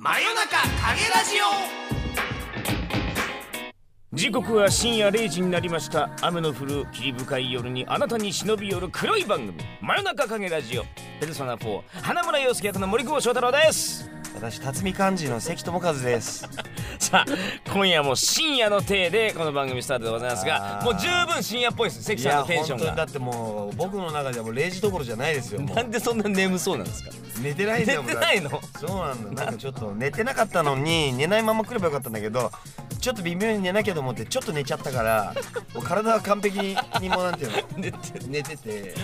真夜中影ラジオ。時刻は深夜0時になりました。雨の降る霧深い夜にあなたに忍び寄る黒い番組真夜中影ラジオ。ペルソナ4花村陽介役の森久保祥太郎です。私辰巳幹事の関智和です。さあ今夜も深夜の体でこの番組スタートでございますがもう十分深夜っぽいです。関さんのテンションが。だってもう僕の中ではもう0時どころじゃないですよ なんでそんな眠そうなんですか？寝てないんだよ寝てないの？そうなんだなんかちょっと寝てなかったのに寝ないまま来ればよかったんだけどちょっと微妙に寝なきゃと思ってちょっと寝ちゃったからもう体は完璧にもうなんていうの？寝て寝てて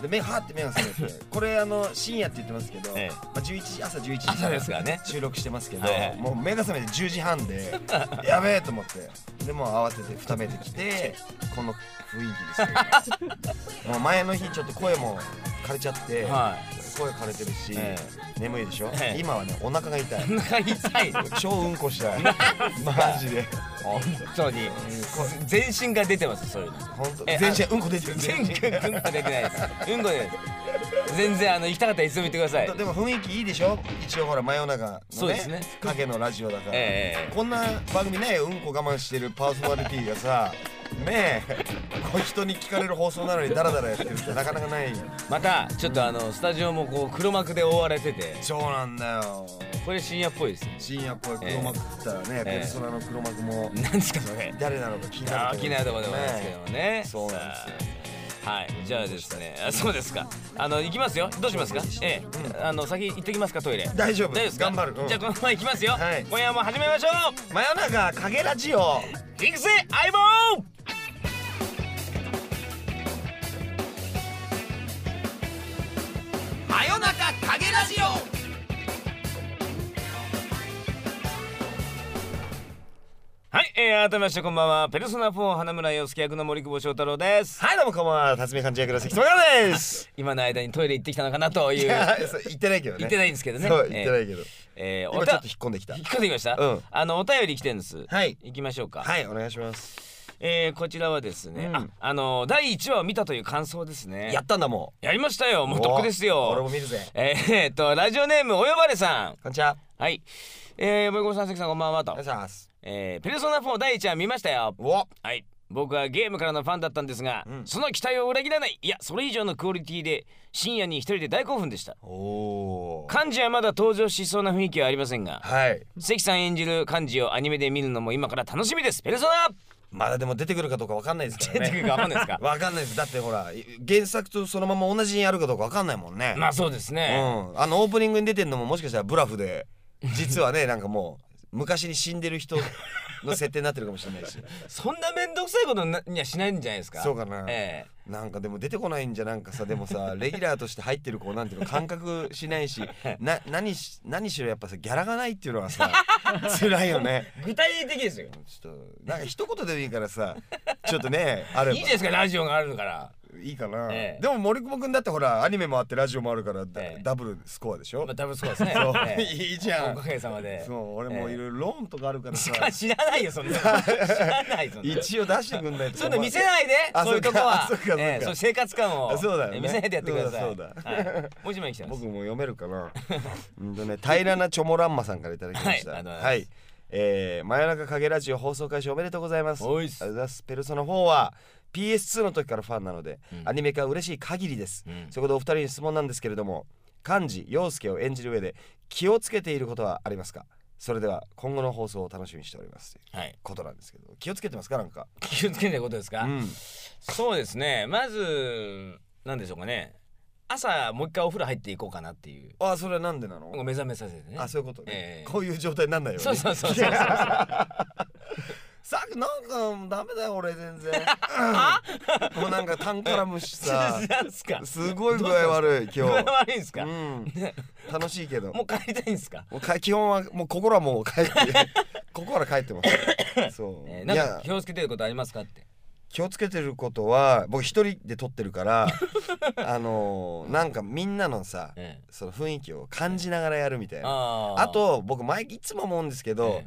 で目はって目が覚めてこれあの深夜って言ってますけど、ええ。まあ、11時朝11時。朝ですからね。収録してますけど、はいはい。もう目が覚めて10時半で やべえと思って。でもう慌てて二目できてこの雰囲気ですよ。もう前の日ちょっと声も枯れちゃって、は声枯れてるし、え眠いでしょ、ええ。今はねお腹が痛い。いお腹痛い。超うんこしたい。マジで。本当に。全身が出てますそういうの。本当。え全身うんこ出てる。全身うんこ出てないです。うんこで全然あの行きたかったらいつでも行ってください。でも雰囲気いいでしょ？一応ほら真夜中のねそうですね。影のラジオだから、ええこんな番組ねうんこ我慢してるパーソナリティがさねえこう人に聞かれる放送なのにダラダラやってるってなかなかない。またちょっとあのスタジオもこう黒幕で覆われてて。そうなんだよ。これ深夜っぽいですね。深夜っぽい黒幕って言ったらね、ええ。ペルソナの黒幕も。何ですかそれ。誰なのか気になるあー気になるところですけどもね。そうなんですよはいじゃあですねあそうですか。あの行きますよ。どうしますか？ええ。あの先行ってきますかトイレ。大丈夫。大丈夫ですか？頑張る、うん。じゃあこのまま行きますよ、はい。今夜も始めましょう。真夜中影ラジオ。ピクセ相棒えー、改めましてこんばんは。ペルソナ4花村洋介役の森久保祥太郎です。はいどうもこんばんは辰巳幹事役の関智和です。今の間にトイレ行ってきたのかなという。いやそう言ってないけどね言ってないんですけどね。そう言ってないけど、えー、お今ちょっと引っ込んできた。引っ込んできました、うん。あのお便り来てるんです。はい。行きましょうか。はいお願いします。えー、こちらはですね、うん。ああの第1話を見たという感想ですね。やったんだもやりましたよ。うもうとっくですお俺よも見るぜ。えー、えーっとラジオネームお呼ばれさん。こんにちは。はい。えー、森久保さん関さんこんばんはと。お願いしますえー、ペルソナ4第1話見ましたよ。お。はい。僕はゲームからのファンだったんですが、うん。その期待を裏切らない。いやそれ以上のクオリティで深夜に一人で大興奮でした。漢字はまだ登場しそうな雰囲気はありませんがはい。関さん演じる漢字をアニメで見るのも今から楽しみです。ペルソナ!まだでも出てくるかどうかわかんないですからね。出てくるかわかんないですか？わかんないです。だってほら原作とそのまま同じにやるかどうかわかんないもんね。まあそうですうね、ん。あのオープニングに出てんのももしかしたらブラフで実はねなんかもう昔に死んでる人の設定になってるかもしれないし。そんな面倒くさいことなにはしないんじゃないですか？そうかな。えなんかでも出てこないんじゃなんかさでもさ レギュラーとして入ってる子なんていうの感覚しないしな何し何しろやっぱさギャラがないっていうのはさ 辛いよね。え具体的ですよ。ちょっとなんか一言でもいいからさちょっとねあればいいじゃないですかラジオがあるから、いいかな、ええ。でも森久保君だってほらアニメもあってラジオもあるからダ,、ええ。ダブルスコアでしょ、まあ、ダブルスコアですね。そう、ええ。いいじゃん。おかげさまで。そう。俺もいろいろローンとかあるからさ、知らないよそんな 知らないそんな一応出してくんないとそういうの見せないであそういうとこは。そうかそうか。ええそういう生活感を。あそうだよね。え見せないでやってください。そうだそうはい、もう一枚来てます。僕も読めるかな。うんとね平らなチョモランマさんからいただきました。はいありがとうございえー、真夜中影ラジオ放送開始おめでとうございます。おいっす。ありがとうございます。ペルソナ4は PS2 の時からファンなので、うん。アニメ化は嬉しい限りです、うん。そこでお二人に質問なんですけれども漢字陽介を演じる上で気をつけていることはありますか？それでは今後の放送を楽しみにしておりますはい。ことなんですけど気をつけてますか？なんか。気をつけてることですか、うん。そうですね。まずなんでしょうかね。朝もう一回お風呂入っていこうかなっていう。あそれはなんでなの？目覚めさせてね。あそういうことね、ええ。こういう状態になんないように。そうそうそうそうそう さっきなんかダメだよ俺全然。もうなんか単からむしさ。すごい具合悪い具合今日悪いんですか、うん。ね楽しいけど。もう帰りたいんですか、もうか基本はもう心はもう帰って。心は帰ってます。そう、えなんかや気をつけてることありますかって？気をつけてることは僕一人で撮ってるからあのーなんかみんなのさええ。その雰囲気を感じながらやるみたいな。あと僕前いつも思うんですけど、え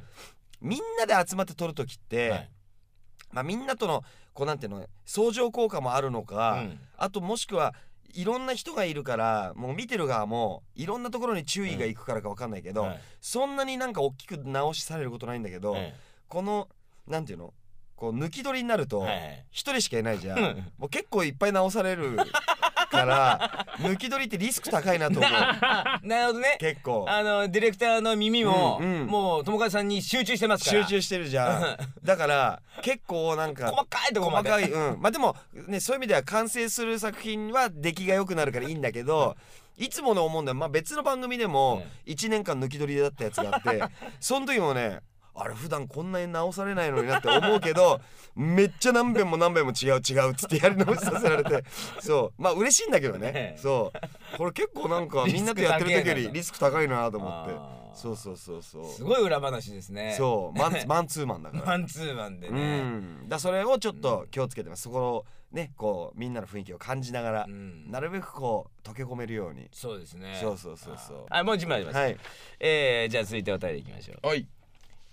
みんなで集まって撮る時って、はい。まあ、みんなとのこうなんていうの相乗効果もあるのか、うん。あともしくはいろんな人がいるからもう見てる側もいろんなところに注意がいくからか分かんないけど、はい。そんなになんか大きく直しされることないんだけど、えこのなんていうのこう抜き取りになるとはいはい。一人しかいないじゃん、うん。もう結構いっぱい直されるから抜き取りってリスク高いなと思う。なるほどね。結構。あのディレクターの耳も、うんうん。もう友和さんに集中してますから。集中してるじゃん。だから結構なんか細かいとこまで。細かいうん。まあでもねそういう意味では完成する作品は出来が良くなるからいいんだけどいつもの思うんだよ、まあ、別の番組でも1年間抜き取りだったやつがあって その時もねあれ普段こんなに直されないのになって思うけど めっちゃ何遍も何遍も違う違うっつってやり直しさせられて そう。まあ嬉しいんだけどね。ええそう。これ結構なんかみんなとやってる時よりリスク高いなと思って。そうそうそうそう。すごい裏話ですね。そう。マンツ マンツーマンだから。マンツーマンでうね、ん、だそれをちょっと気をつけてます。そこのねこうみんなの雰囲気を感じながら、うん。なるべくこう溶け込めるように。そうですね。そうそうそうそう。あもう一枚あります、はい。えー、じゃあ続いてお便りいきましょう。はい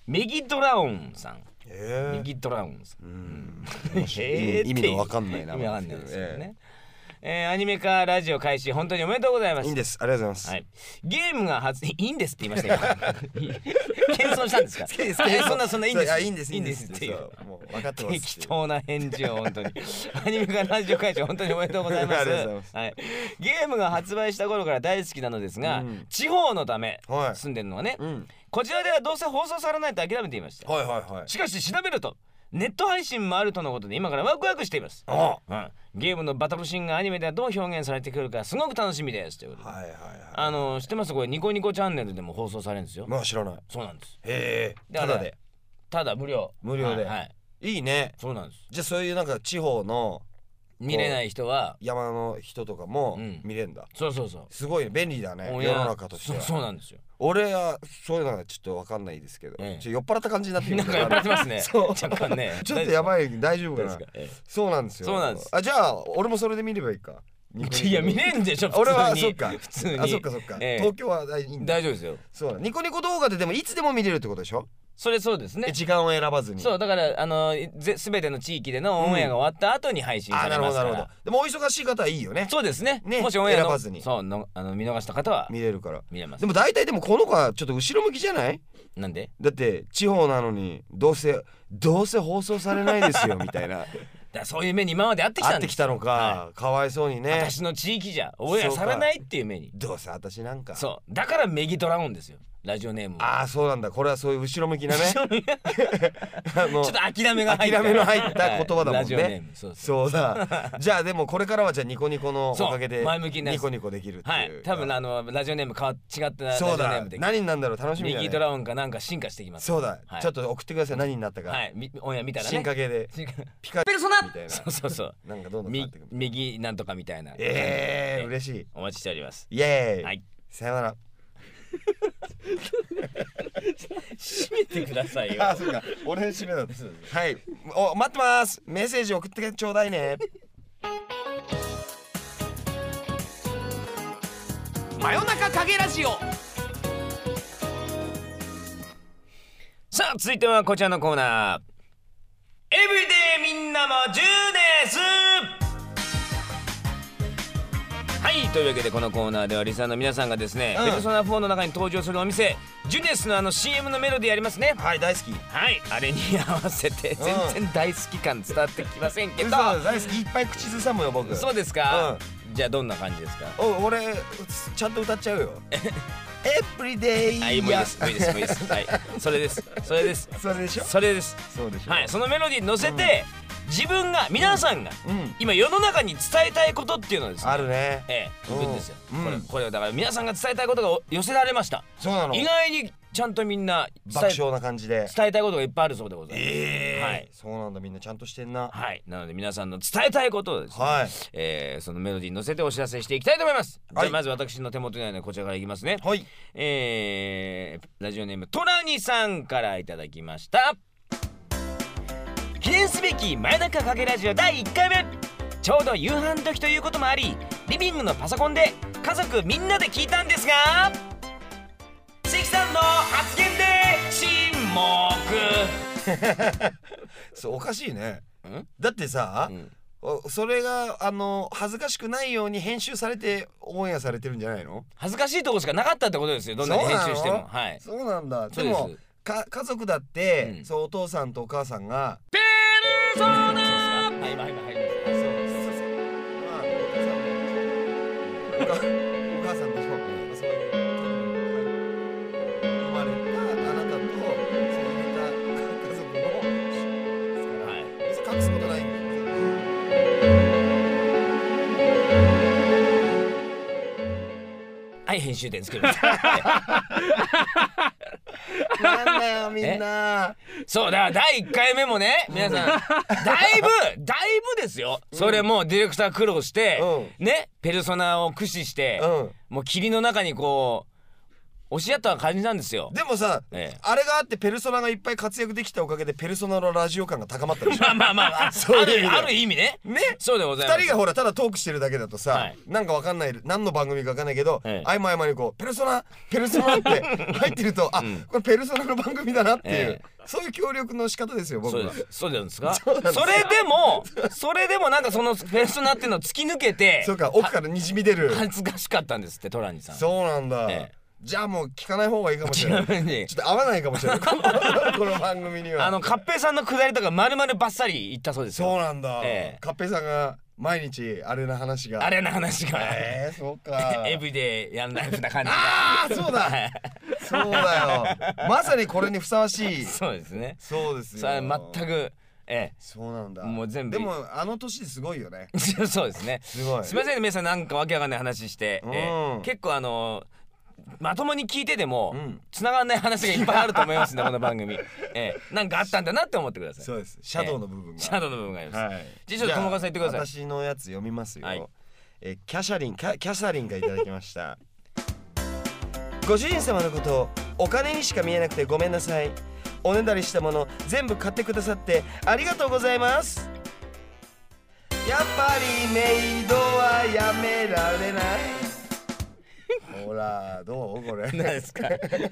メギドラオンさん。え。メギドラオンさん。うん。へ意ー味意味のわかんないな意味わかんないですよね、えーアニメ化ラジオ開始本当におめでとうございます。いいんです。ありがとうございます、はい、ゲームが発いいんですって言いましたよ 謙遜したんですか？そんなそんないいんです。いいんですいいんですっていう。もう分かって適当な返事を本当に。アニメ化ラジオ会長本当におめでとうございます。ありがとうございます。はい、ゲームが発売した頃から大好きなのですが、うん。地方のためはい。住んでるのはね、うんこちらではどうせ放送されないと諦めていました。はいはいはい。しかし調べるとネット配信もあるとのことで今からワクワクしています、あうん、ゲームのバトルシーンがアニメではどう表現されてくるかすごく楽しみです。ということで、はいはいはいあの知ってます？これニコニコチャンネルでも放送されるんですよ、まあ知らない。そうなんです。へえ。ただで。ただ無料。無料で。はい、はい。いいね。そうなんです。じゃあそういうなんか地方の見れない人は山の人とかもうん。見れるんだ、そうそうそう。すごい便利だね世の中としては。そうそうなんですよ。俺はそういうのはちょっと分かんないですけど、ええ。ちょっと酔っ払った感じになってるなんか酔っ払ってますね。そう。若干ね。ちょっとやばい大丈夫かな。そうなんですよ。そうなんです。あじゃあ俺もそれで見ればいいか。えいや見れるんでしょ俺はそっか。普通に。あそっかそっか、ええ。東京は大大丈夫ですよ。そうだ。ニコニコ動画ででもいつでも見れるってことでしょ、それそうですね。え時間を選ばずに。そうだからあのぜ全ての地域でのオンエアが終わった後に配信あされますかなるほどなるほど。らでもお忙しい方はいいよね。そうですね。ねもしオンエアの選ばずに。そうのあの見逃した方は見れるから。見れます。でも大体でもこの子はちょっと後ろ向きじゃない？なんで？だって地方なのにどうせどうせ放送されないですよみたいな だそういう目に今まで会ってきたんです。会ってきたのか、はかわいそうにいね。私の地域じゃオンエアされないっていう目に。どうせ私なんか。そう。だからメギドラゴンですよラジオネーム。はああそうなんだ。これはそういう後ろ向きなね。ちょっあのと諦めが入った。諦めの入った言葉だもんね。そうだ。じゃあでもこれからはじゃあニコニコの おかげで前向きになるニコニコできるっていう。はい。多分あのラジオネーム変わっ違ったラジオネームで。何になんだろう？楽しみだね。メギドラゴンかなんか進化してきますそうだ、はい。ちょっと送ってください何になったか、はい。みオンエア見たらね。進化系で。ピカペルソナみたいな。そうそうそう。なんかどんどん変右なんとかみたいな。ええー、え嬉しい。お待ちしております。イエーイ、はい。さよなら閉めてくださいよ。あそうか。俺の締めだったはい。お待ってます。メッセージ送ってちょうだいね。真夜中影ラジオ。さあ続いてはこちらのコーナー。エブリデイみんなも10ですはいというわけでこのコーナーではリスナーの皆さんがですね、うん。ペルソナ4の中に登場するお店ジュネスのあの CM のメロディーありますね。はい大好き。はいあれに合わせて全然大好き感伝わってきませんけど、嘘大好き。いっぱい口ずさむよ僕。そうですか、じゃあどんな感じですか？お俺ちゃんと歌っちゃうよ。エブリデイはいもういいですもういいですもういいです。はい。それです。それです。それでしょ？それです。そうでしょ。はいそのメロディーに乗せて、自分が皆さんがうん。今世の中に伝えたいことっていうのをですねあるね。ええうん。言うんですよ、うん。これこれはだから皆さんが伝えたいことが寄せられました。そうなの。意外にちゃんとみんな爆笑な感じで。伝えたいことがいっぱいあるそうでございます、えはい。そうなんだ。みんなちゃんとしてんな。はい。なので皆さんの伝えたいことをですね、はい。えーそのメロディーに乗せてお知らせしていきたいと思います、はい。じゃあまず私の手元にあるのでこちらからいきますね。はい。えーラジオネームトラニさんからいただきました記念すべき真夜中かけラジオ第1回目。ちょうど夕飯時ということもありリビングのパソコンで家族みんなで聞いたんですが関さんの発言で沈黙。そうおかしいね。ん？だってさ、うん。おそれがあの恥ずかしくないように編集されてオンエアされてるんじゃないの？恥ずかしいとこしかなかったってことですよ。どんなに編集しても。はい。そうなんだ。でもか家族だって、うん。そうお父さんとお母さんがペそうなはい今今入りまそうそうそうまあお父さんもお母お母さんとそういう生まれたあなたとそういうた家族のです。から、い別に隠すことないんだよはい。編集点作りましたなんだよみんな。そうだから第1回目もね皆さん。だいぶだいぶですよ。それもディレクター苦労してうねペルソナを駆使してうん。もう霧の中にこう押し合った感じなんですよ。でもさ、ええ。あれがあってペルソナがいっぱい活躍できたおかげでペルソナのラジオ感が高まったでしょ？まあまあまああ そういう意味であるある意味ね。ね？そうでございます。二人がほらただトークしてるだけだとさ、はい。なんかわかんない何の番組かわかんないけど、ええ。合間合間にこう「ペルソナペルソナ」って 入ってるとあ、ん。これペルソナの番組だなっていう、えそういう協力の仕方ですよ僕は。そうです。そうなんですか？それでもそれでもなんかそのペルソナっていうのを突き抜けてそうか奥からにじみ出る。恥ずかしかったんですってトラニさん。そうなんだ、ええじゃあもう聞かない方がいいかもしちれない。なみに。ちょっと合わないかもしれない。この この番組には。あのカッペイさんのくだりとか丸々バッサリ言ったそうですよ。そうなんだ、ええ。カッペイさんが毎日あれの話が。あれの話が。えー、そうか。エブリデイやんライフな感じ。がああそうだ。は いそうだよ。まさにこれにふさわしい。そうですね。そうですよ。それは全くえそうなんだ。もう全部。でもあの年ですごいよね。え そうですね。すごい。すみませんね皆さんなんかわけわかんない話して、ええ。うん。結構あのまともに聞いてても、うん。繋がんない話がいっぱいあると思いますね この番組、ええ、なんかあったんだなって思ってください。そうです。シャドウの部分が、シャドウの部分があります、はい。じゃあちょっと友川さん言ってください。私のやつ読みますよ、はい。えキャシャリンキャキャサリンがいただきました。ご主人様のことをお金にしか見えなくてごめんなさい。おねだりしたもの全部買ってくださってありがとうございます。やっぱりメイドはやめられないほらどう？これ何ですか？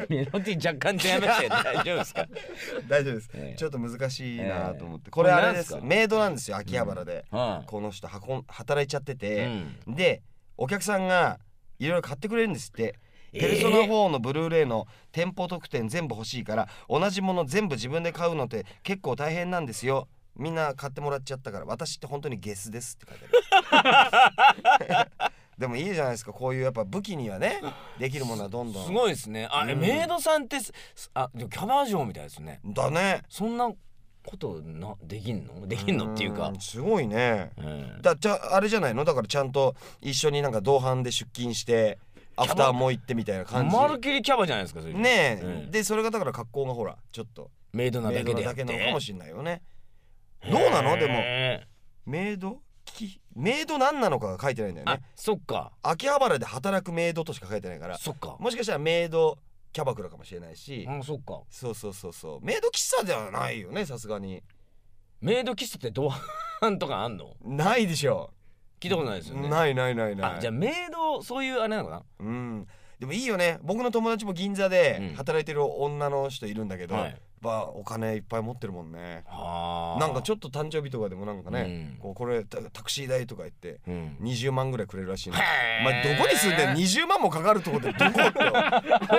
メロディー若干違いましたよ大丈夫ですか？大丈夫です、ええ。ちょっと難しいなと思って、ええ。これあれですメイドなんですよ秋葉原で、うん。この人運ん働いちゃってうて、ん。でお客さんがいろいろ買ってくれるんですって。えーペルソナ4のブルーレイの店舗特典全部欲しいから同じもの全部自分で買うのって結構大変なんですよ。みんな買ってもらっちゃったから私って本当にゲスですって書いてあるでもいいじゃないですか。こういうやっぱ武器にはねできるものはどんどん。すごいですね。あ、えうん。メイドさんってすあでもキャバ嬢みたいですね。だね。そんなことなできんの？できんのっていうか。んすごいね。うんだじゃああれじゃないの？だからちゃんと一緒になんか同伴で出勤してアフターも行ってみたいな感じ。まるっきりキャバじゃないですかそれねえ、うん。でそれがだから格好がほらちょっと。メイドなだけで。なのかもしれないよね。どうなの？でも。へメイド？き？メイド何なのかが書いてないんだよーあねそっか。秋葉原で働くメイドとしか書いてないからそっか。もしかしたらメイドキャバクラかもしれないし。あそっか。そうそうそうそう。メイド喫茶ではないよねさすがに。メイド喫茶って同伴 とかあんの？ないでしょ。聞いたことないですよね。ないないないない。あじゃあメイドそういうあれなのかな？うん。でもいいよね。僕の友達も銀座でうん。働いてる女の人いるんだけど、はいまあお金いっぱい持ってるもんね。はあ。なんかちょっと誕生日とかでもなんかね、うん。こうこれタタクシー代とか言ってうん。20万ぐらいくれるらしいの。へおー前どこに住んでんの？20万もかかるとこってどこって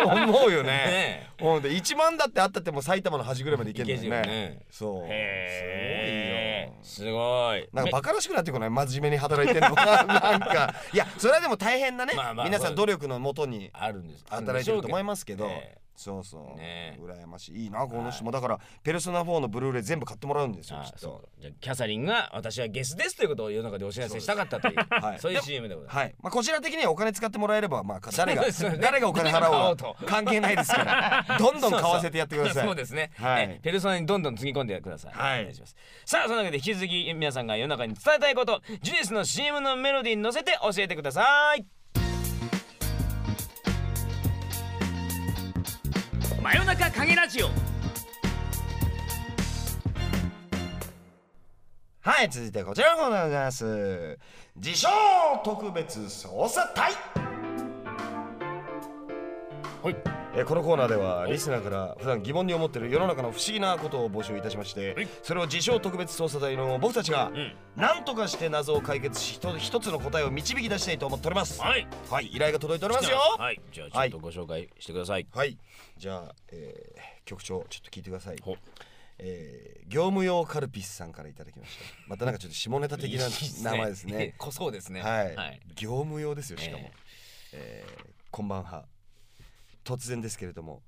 思うよね。ねで1万だってあったってもう埼玉の端ぐらいまで行けるんだよね。ね。そう。すごいよ。すごい。なんかバカらしくなってこない？真面目に働いてるのが なんか。いやそれはでも大変なね、まあまあ。皆さん努力のもとに働いてると思いますけど、えそうそう、ね羨ましい。いいなこの人も。だから「ペルソナ4」のブルーレイ全部買ってもらうんですよきっと。じゃあキャサリンが私はゲスですということを世の中でお知らせしたかったという。はい。そういう CM でございます。はい。まあこちら的にはお金使ってもらえればまあ 誰がそうですよね。誰がお金払おう買おうがと。関係ないですから どんどん買わせてやってください。そうですね、はい。えペルソナにどんどんつぎ込んでください、はい。お願いしますさあそのわけで引き続き皆さんが世の中に伝えたいことジュニスの CM のメロディーに乗せて教えてください真夜中影ラジオ。はい続いてこちらのコーナーでございます。自称特別捜査隊。はいえーこのコーナーではリスナーから普段疑問に思っている世の中の不思議なことを募集いたしまして、はい。それを自称特別捜査隊の僕たちがうん。何とかして謎を解決し一つの答えを導き出したいと思っております。ははい。い依頼が届いておりますよ。はい。じゃあちょっとご紹介してください、はい。じゃあ、えー局長ちょっと聞いてください。ほえー業務用カルピスさんからいただきました。またなんかちょっと下ネタ的な名前ですね。濃そうですね。はい、はい。業務用ですよしかも、ええーこんばんは突然ですけれども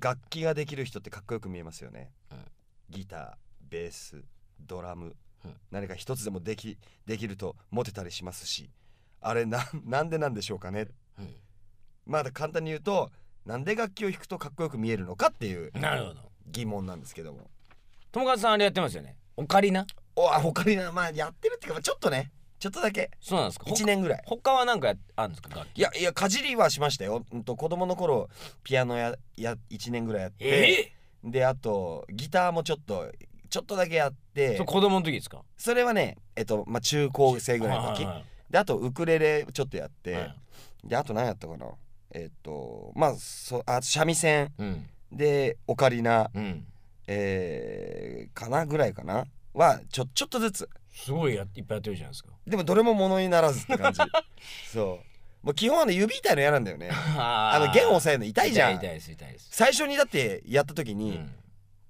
楽器ができる人ってかっこよく見えますよね、うんギターベースドラム、うん何か一つでもできできるとモテたりしますしあれ ななんでなんでしょうかね。うんまあ簡単に言うとなんで楽器を弾くとかっこよく見えるのかっていうなるほど。疑問なんですけども。友和さんあれやってますよね。オカリナ？おあ他になまあやってるっていうかまあちょっとねちょっとだけ。そうなんですか？1年ぐらい。他はなんかやあるんですか？いやいやかじりはしましたよ、うん、と子供の頃ピアノやや1年ぐらいやって、えであとギターもちょっとちょっとだけやって。子供の時ですか？それはねえっとまあ中高生ぐらいの時。はいはい。であとウクレレちょっとやって、はい。であと何やったかな？えっとまあそあ三味線。うん。でオカリナ。うん。えー、かなぐらいかなはちょちょっとずつ。すごいやいっぱいやってるじゃないですか。でもどれもものにならずって感じ。そう。もう基本はね指痛いの嫌なんだよね。ああの弦を押さえるの痛いじゃん。痛いです痛いです。最初にだってやった時に、うん。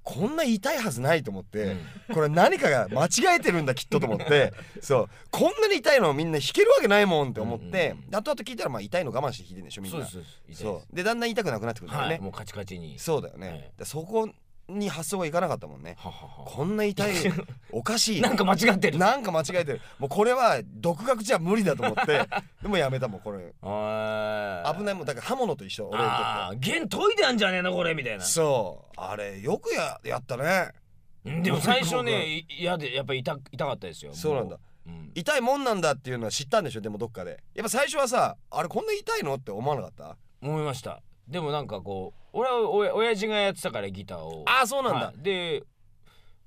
こんな痛いはずないと思って、うん。これ何かが間違えてるんだきっとと思って。そう。こんなに痛いのみんな弾けるわけないもんって思って、うんうんで後々聞いたらまあ痛いの我慢して弾いてんでしょみんな。そうでだんだん痛くなくなってくるんだよね、はいもうカチカチに。そうだよね、ええ。でそこに発想がいかなかったもんね。ははは。こんな痛い おかしい。なんか間違ってる。なんか間違えてる。もうこれは独学じゃ無理だと思って。でもやめたもんこれ。あ危ないもんだから刃物と一緒。俺にとってあー弦解いてあんじゃねえのこれみたいな。そう。あれよくややったね。うんでも最初ねい嫌でやっぱり痛痛かったですよ。そうなんだ。痛いもんなんだっていうのは知ったん。でしょでもどっかでやっぱ最初はさあれこんな痛いのって思わなかった思いましたでもなんかこう俺はおや親父がやってたからギターを。ああそうなんだ、はい。で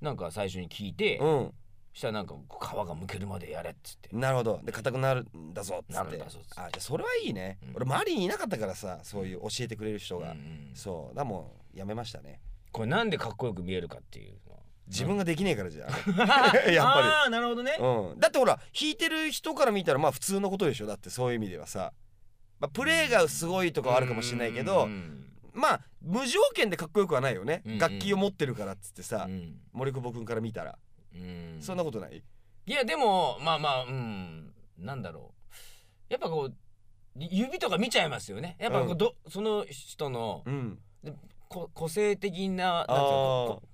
なんか最初に聞いて、うしたらなんか皮がむけるまでやれっつって。んなるほど。で硬くなるんだぞっつなって。あじゃあそれはいいね、うん。俺周りにいなかったからさそういう教えてくれる人が、うんうんそう。だもうやめましたね。これなんでかっこよく見えるかっていう自分ができねえからじゃん、や やっぱり。ああなるほどね。うん、だってほら弾いてる人から見たらまあ普通のことでしょ。だってそういう意味ではさ、まあ、プレーがすごいとかはあるかもしれないけど、うんまあ無条件でかっこよくはないよね、うんうん。楽器を持ってるからっつってさ、うん。森久保君から見たら、うん。そんなことない？いやでもまあまあうん。なんだろう。やっぱこう指とか見ちゃいますよね。やっぱこううん。ど、その人のうん、こ個性的なな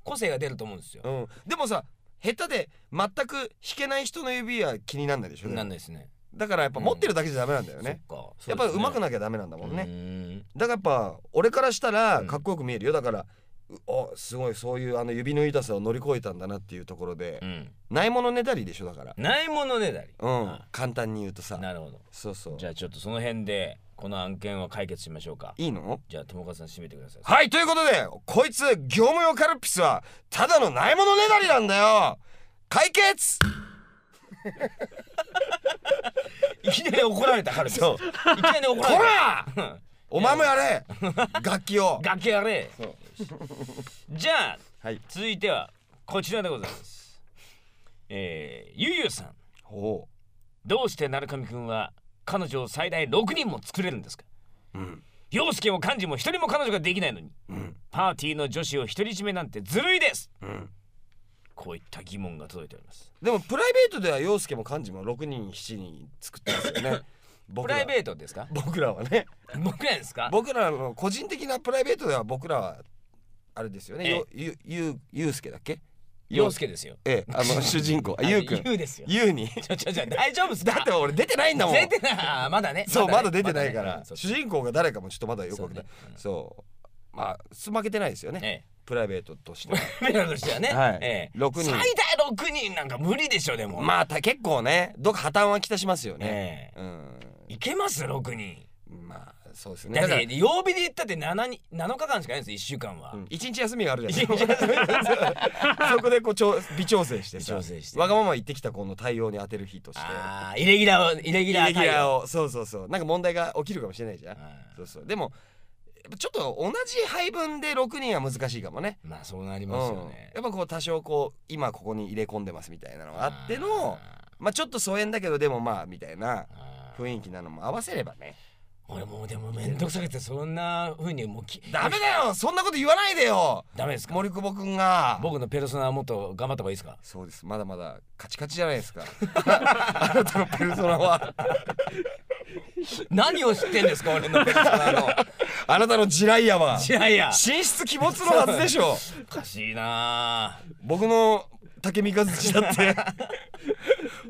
個性が出ると思うんですよ。う。ん、でもさ下手で全く弾けない人の指は気になんないでしょ？なんないですね。だからやっぱ持ってるだけじゃダメなんだよね、そっか。やっぱ上手くななきゃダメなんだもんね、ね。だからやっぱ俺からしたらうんかっこよく見えるよ。だからうおすごいそういうあの指の痛さを乗り越えたんだなっていうところで、うん。ないものねだりでしょだから。ないものねだり。うん。あ簡単に言うとさ。なるほど。そうそう。じゃあちょっとその辺でこの案件は解決しましょうか。いいの？じゃあ友和さん締めてください。はいということでこいつ業務用カルピスはただのないものねだりなんだよ。解決いきなり怒られたからです。そう。いきなり怒こられた。ら！お前もやれ。楽器を。楽器やれ。じゃあはい。続いてはこちらでございます。えー、ゆうゆうさん。ほどうして鳴上くんは彼女を最大6人も作れるんですか？ううん。陽介も幹事も一人も彼女ができないのに。うん。パーティーの女子を独り占めなんてずるいです。うんこういった疑問が届いております。でもプライベートでは陽介も幹事も6人7人作ってますよね。プライベートですか？僕らはね。僕らですか？僕らの個人的なプライベートでは僕らはあれですよね。ええ。よゆゆゆうすけだっけ？陽介ですよ。ええ。あの 主人公。あゆうくん。ゆうですよ。ゆうに。ちょちょちょ大丈夫っすか？だって俺出てないんだもん。出てない。まだね。そうまだ出てねないから。主人公が誰かもちょっとまだよくわかんないそうまあす負けてないですよね。えプライベートとしては。えメラとしてはね、はい。ええ。六人。最大6人なんか無理でしょでも。まあた結構ねどっか破綻はきたしますよね。ええ。うん。いけます？6人。まあそうですよね。だって曜日で言ったって 7, に7日間しかないんですよ1週間は、うん。一日休みがあるじゃない。一日休み。そこでこうちょ微調整してさ。微調整して。わがまま言ってきた子の対応に当てる日として。ああイレギュラーをイレギイュラーを。をそうそうそう。なんか問題が起きるかもしれないじゃん。そうそう。でもぱちょっと同じ配分で6人は難しいかもね。まあそうなりうんますよね、やっぱこう多少こう今ここに入れ込んでますみたいなのがあってのまあちょっと疎遠だけどでもまあみたいな雰囲気なのも合わせればね。俺もうでも面倒くさくてそんな風にもうきダメだよ！そんなこと言わないでよ！ダメですか？森久保くんが。僕のペルソナはもっと頑張った方がいいですか？そうです。まだまだカチカチじゃないですか。あなたのペルソナは何を知ってんですか俺のペルソナの。あなたの地雷やわ。いやいや。神出鬼没のはずでしょ。おかしいな。僕の竹三日月だって。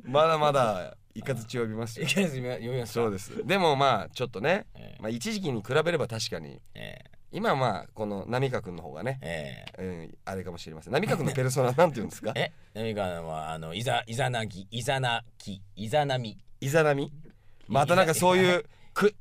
まだまだイカズチ呼びますよ。いけです読みますそうです。でもまあちょっとね、えまあ、一時期に比べれば確かに。え今はまあこの波川君の方がね、ええ。うん、あれかもしれません。波川君のペルソナなんて言うんですか？ええ何かはあのいざいざなぎいざなきいざなみイザナミ？またなんかそういうく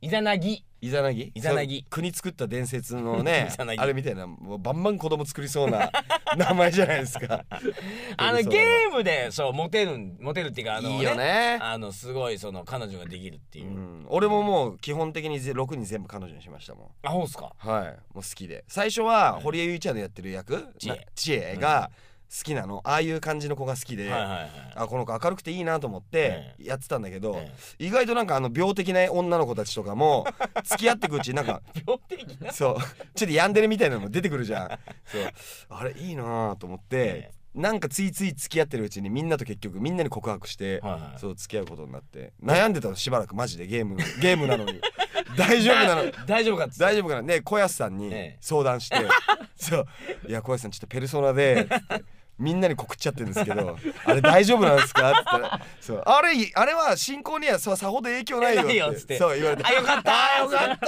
いざなぎイザナギ？イザナギ。国作った伝説のね イザナギ。あれみたいなもうバンバン子供作りそうな 名前じゃないですか。あのゲームでそうモテるんモテるっていうかあのいいよね。あのすごいその彼女ができるっていう。う、ん、俺ももう基本的にぜ6人全部彼女にしましたもん。あほうっすか？はい。もう好きで。最初は堀江由衣ちゃんのやってる役知恵。な知恵が好きなの、ああいう感じの子が好きで、はいはいはい。あこの子明るくていいなと思ってやってたんだけど、え意外となんかあの病的な女の子たちとかも 付き合ってくうちになんか病的な？そう。ちょっとヤンデレみたいなの出てくるじゃん。そう。あれいいなと思って、えなんかついつい付き合ってるうちにみんなと結局みんなに告白して、はいはい。そう付き合うことになって。悩んでたのしばらく。マジで。ゲームゲームなのに 大丈夫なの。大丈夫かっつって。大丈夫かな。ね小安さんにええ相談して、そう。いや小安さんちょっとペルソナでつってみんなに告っちゃってるんですけどあれ大丈夫なんですか？って言ったらそう。あれあれは進行にはそうさほど影響ないよないよっっつって。てそう言われて。あよかった。あよかった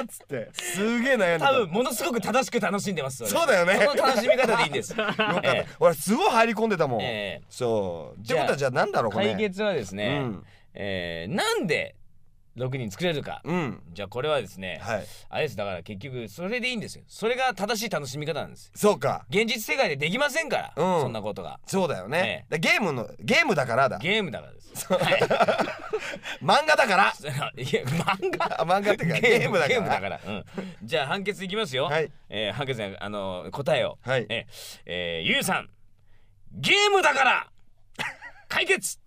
ーっつって。すげえ悩んでた。多分ものすごく正しく楽しんでますれ。そうだよね。その楽しみ方でいいんです。よ よかった、ええ。俺すごい入り込んでたもん、ええ。そう。ってことはじゃあなんだろうこれ。解決はですね、うん。えーなんで6人作れるか、うん。じゃあこれはですね、はい。あれです。だから結局それでいいんですよ。それが正しい楽しみ方なんですそうか。現実世界でできませんから、うん。そんなことが。そうだよね、ゲームのゲームだからだ。ゲームだからです。はい 漫画だから。いや漫画。あ漫画ってかゲームだから。ゲームだから、うん、じゃあ判決いきますよ、はい。えー判決ねあの答えを。はい。えーえーゆうさん。ゲームだから。解決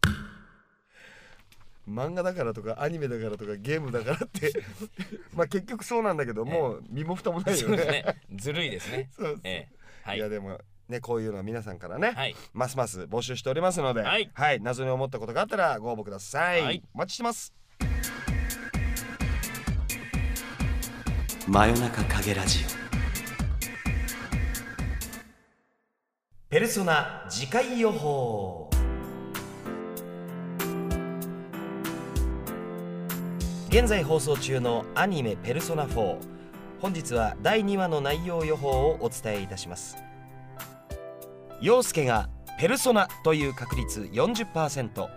漫画だからとかアニメだからとかゲームだからって。まあ結局そうなんだけどもう身も蓋もないよね。ね。ずるいですね。そうえーはい。いやでもねこういうのは皆さんからね、はい。ますます募集しておりますのでははい。謎に思ったことがあったらご応募ください、はい。お待ちしてます。真夜中影ラジペルソナ次回予報現在放送中のアニメ「ペルソナ4」本日は第2話の内容予報をお伝えいたします。陽介が「ペルソナ」という確率40%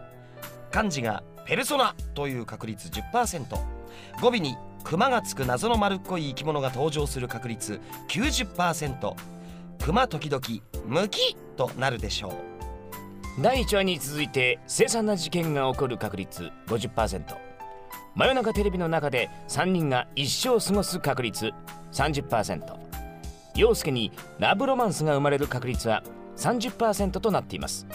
漢字が「ペルソナ」という確率10%語尾に「熊」がつく謎の丸っこい生き物が登場する確率90%熊時々ムキとなるでしょう。第1話に続いて凄惨な事件が起こる確率50%真夜中テレビの中で3人が一生過ごす確率30%陽介にラブロマンスが生まれる確率は30%となっています。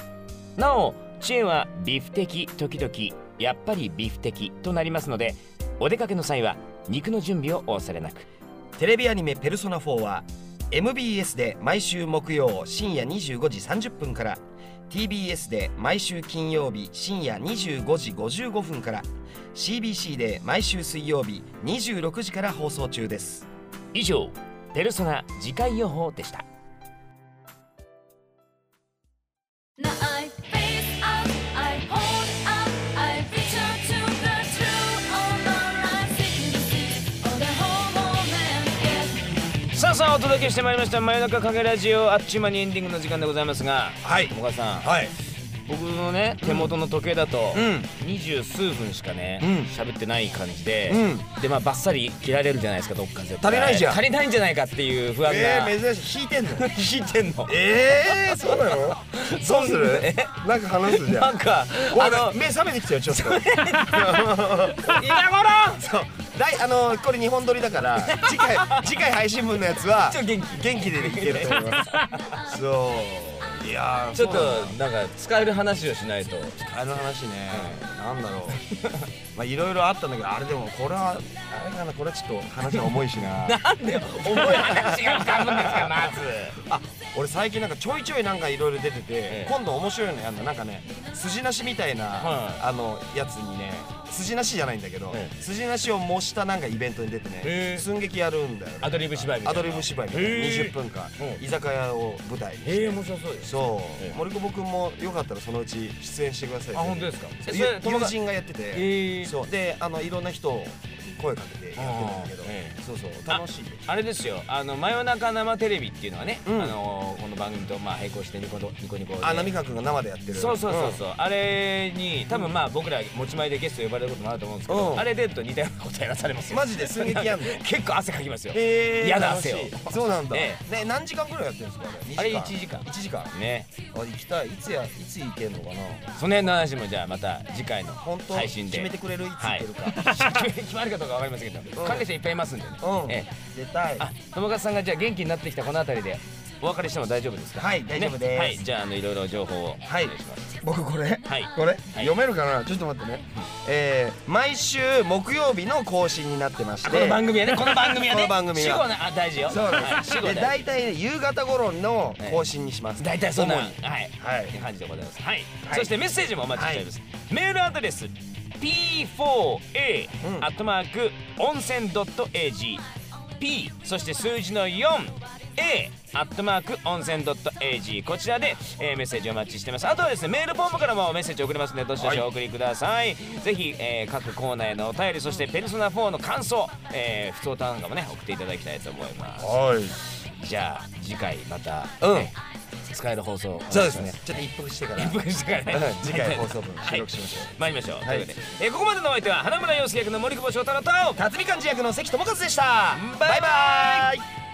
なお知恵はビフ的時々やっぱりビフ的となりますのでお出かけの際は肉の準備をお忘れなく。テレビアニメ「ペルソナ4」は MBS で毎週木曜深夜25時30分から TBS で毎週金曜日深夜25時55分から CBC で毎週水曜日26時から放送中です。以上ペルソナ次回予報でした。お届けしてまいりました真夜中影ラジオあっちゅう間にエンディングの時間でございますがはい。友川さん。はい僕のね手元の時計だとうん。二十数分しかねうん。喋ってない感じでうん。でまあバッサリ切られるじゃないですかどっか絶対。足りないじゃん。足りないんじゃないかっていう不安が。えー、珍しい。引いてんの？引いてんの。えー、そうなの？どうする？え？なんか話すじゃなんんかああのの目覚めてきたよちょっと。今 頃！そう。だいあのこれ日本撮りだから次回次回配信分のやつはちょっと元気。元気でいけると思います。そういやーちょっとなんか使える話をしないと。あの話ね、なんだろう。まあいろいろあったんだけどあれでもこれはあれかなこれはちょっと話が重いしな。なんで重い話が浮かぶんですかまず。あ俺最近なんかちょいちょいなんかいろいろ出てて、ええ。今度面白いのやんの。なんかね筋なしみたいな、はい。あのやつにね筋なしじゃないんだけど、え筋なしを模したなんかイベントに出てね、ええ。寸劇やるんだよね。アドリブ芝居みたいな。アドリブ芝居みたいな。へえ。20分間、うん。居酒屋を舞台にして、ええ面白そうですそう、ええ。森久保君もよかったらそのうち出演してください。あ本当ですか？友人がやってて、ええ。そう。であのいろんな人を声かけてやってるんだけど、そうそう楽しい。あれですよ。あの真夜中生テレビっていうのはね、うん。あのこの番組とまあ並行してニコニコニコで。あ浪川君が生でやってる。そうそうそうそう、あれに多分まあ僕ら持ち前でゲスト呼ばれることもあると思うんですけど、うん。あれ出ると似たようなことやらされますよ。マジで寸劇やんの？結構汗かきますよ。へー嫌な汗を。楽しい。そうなんだ、えね何時間ぐらいやってるんですか？あれあれ1時間。1時間。ね。あ行きたい。いつやいつ行けんのかな？その辺の話もじゃあまた次回の本当？配信で。決めてくれる？いつ行はい。けるか、決まるかどうかわかりませんけど、うん。関係者いっぱいいますんでね、うん、え出たいあ友勝さんがじゃあ元気になってきたこの辺りでお別れしても大丈夫ですか？はい大丈夫です。ねはいじゃああのいろいろ情報を。おはい。願いします僕これ、はい。これ、はい。読めるかな？ちょっと待ってね、えー、毎週木曜日の更新になってまして。あこの番組はねこの番組はね。この番組は。ねあ大事よ。そうです、で大体ね夕方頃の更新にします、大体そんな主はい。にはい。感じでございます。はい、はい。そしてメッセージもお待ちしております、メールアドレス p4a うん。アットマーク温泉 .ag p そして数字の 4A アットマーク温泉 .ag こちらで、えーメッセージお待ちしてます。あとはですねメールフォームからもメッセージ送れますのでどしどしお送りください、ぜひ、えー各コーナーへのお便りそしてペルソナ4の感想、えー、普通歌なんかもね送っていただきたいと思います。はい。じゃあ次回また、うん。ね使える放送。そうですね。ちょっと一服してから。一服してからね。うん次回放送分はい収録しましょう、参りましょう、はい。ということで、えーここまでのお相手は花村洋介役の森久保祥太郎と辰巳幹事役の関智和でした。バイバイ